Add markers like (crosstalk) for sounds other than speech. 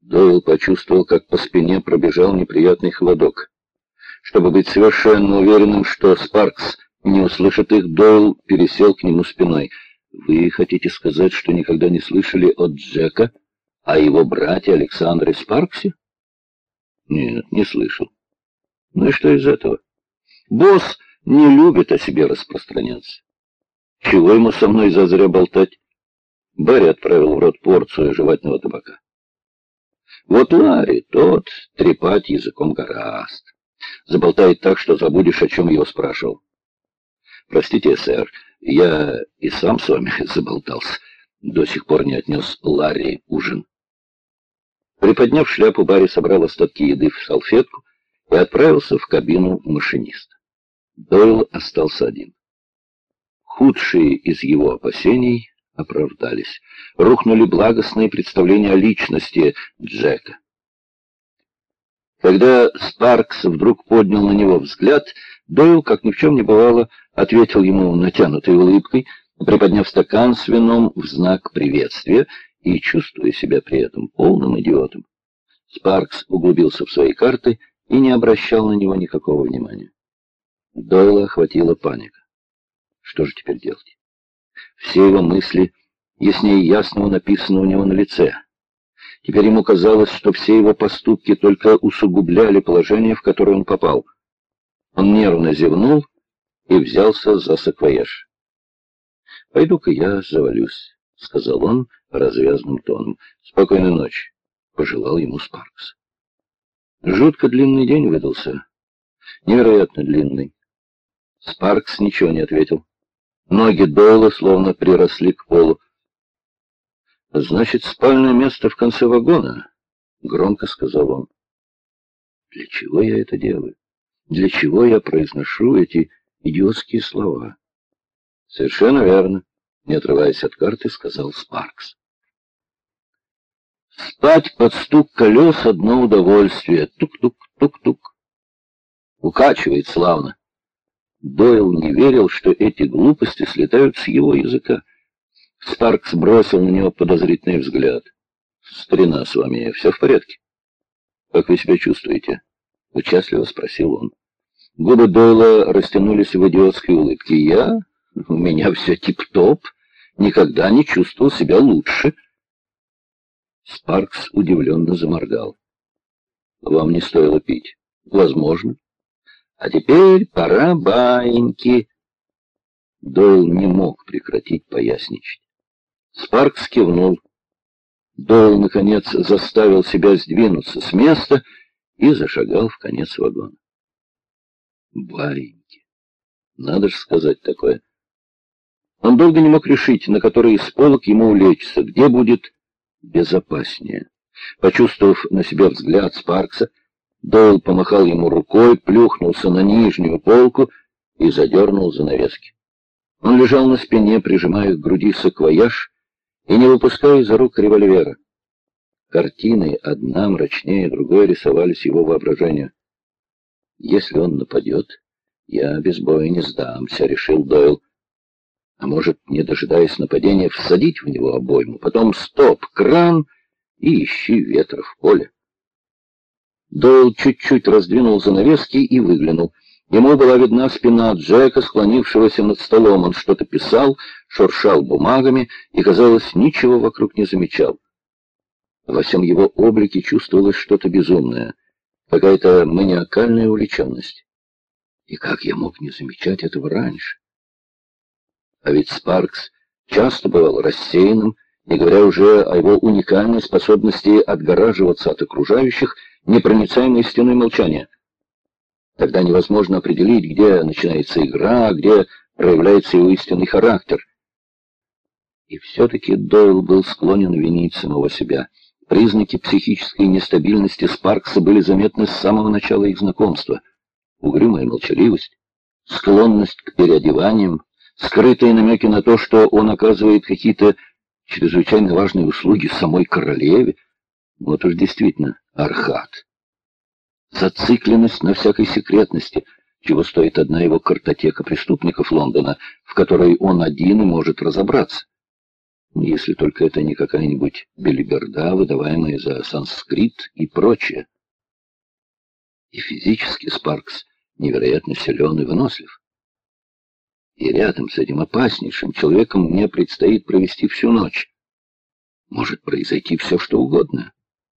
Дойл почувствовал, как по спине пробежал неприятный холодок. Чтобы быть совершенно уверенным, что Спаркс не услышит их, Дойл пересел к нему спиной. «Вы хотите сказать, что никогда не слышали от Джека о его брате Александре Спарксе?» «Нет, не слышал». «Ну и что из этого?» «Босс не любит о себе распространяться. Чего ему со мной зазря болтать?» Барри отправил в рот порцию жевательного табака. Вот Ларри, тот трепать языком гораст. Заболтает так, что забудешь, о чем его спрашивал. Простите, сэр, я и сам с вами (laughs) заболтался. До сих пор не отнес Ларри ужин. Приподняв шляпу, Барри собрал остатки еды в салфетку и отправился в кабину машиниста. Дойл остался один. Худшие из его опасений оправдались. Рухнули благостные представления о личности Джека. Когда Спаркс вдруг поднял на него взгляд, Дойл, как ни в чем не бывало, ответил ему натянутой улыбкой, приподняв стакан с вином в знак приветствия и чувствуя себя при этом полным идиотом. Спаркс углубился в свои карты и не обращал на него никакого внимания. Дойла охватила паника. Что же теперь делать? Все его мысли яснее ясного написано у него на лице. Теперь ему казалось, что все его поступки только усугубляли положение, в которое он попал. Он нервно зевнул и взялся за саквояж. «Пойду-ка я завалюсь», — сказал он развязным тоном. «Спокойной ночи», — пожелал ему Спаркс. Жутко длинный день выдался. Невероятно длинный. Спаркс ничего не ответил. Ноги Дойла словно приросли к полу. «Значит, спальное место в конце вагона?» — громко сказал он. «Для чего я это делаю? Для чего я произношу эти идиотские слова?» «Совершенно верно», — не отрываясь от карты, сказал Спаркс. «Спать под стук колес — одно удовольствие. Тук-тук, тук-тук. Укачивает славно». Дойл не верил, что эти глупости слетают с его языка. Спаркс бросил на него подозрительный взгляд. «Старина с вами, все в порядке?» «Как вы себя чувствуете?» — участливо спросил он. Губы Дойла растянулись в идиотской улыбке. «Я? У меня все тип-топ. Никогда не чувствовал себя лучше». Спаркс удивленно заморгал. «Вам не стоило пить?» «Возможно. А теперь пора баиньки». Дойл не мог прекратить поясничать. Спаркс кивнул. Дойл, наконец, заставил себя сдвинуться с места и зашагал в конец вагона. Бареньки. Надо же сказать такое. Он долго не мог решить, на который из полок ему улечься, где будет безопаснее. Почувствовав на себя взгляд Спаркса, Дойл помахал ему рукой, плюхнулся на нижнюю полку и задернул занавески. Он лежал на спине, прижимая к груди саквояж, и не выпуская из рук револьвера. Картины, одна мрачнее другой, рисовались его воображению. «Если он нападет, я без боя не сдамся», — решил Дойл. «А может, не дожидаясь нападения, всадить в него обойму, потом стоп, кран и ищи ветра в поле». Дойл чуть-чуть раздвинул занавески и выглянул. Ему была видна спина Джека, склонившегося над столом. Он что-то писал, шуршал бумагами и, казалось, ничего вокруг не замечал. Во всем его облике чувствовалось что-то безумное, какая-то маниакальная увлеченность. И как я мог не замечать этого раньше? А ведь Спаркс часто бывал рассеянным, не говоря уже о его уникальной способности отгораживаться от окружающих непроницаемой стеной молчания — Тогда невозможно определить, где начинается игра, а где проявляется его истинный характер. И все-таки Дойл был склонен винить самого себя. Признаки психической нестабильности Спаркса были заметны с самого начала их знакомства. Угрюмая молчаливость, склонность к переодеваниям, скрытые намеки на то, что он оказывает какие-то чрезвычайно важные услуги самой королеве. Вот уж действительно архат зацикленность на всякой секретности, чего стоит одна его картотека преступников Лондона, в которой он один и может разобраться. если только это не какая-нибудь белиберда, выдаваемая за санскрит и прочее. И физически Спаркс невероятно силен и вынослив. И рядом с этим опаснейшим человеком мне предстоит провести всю ночь. Может произойти все, что угодно.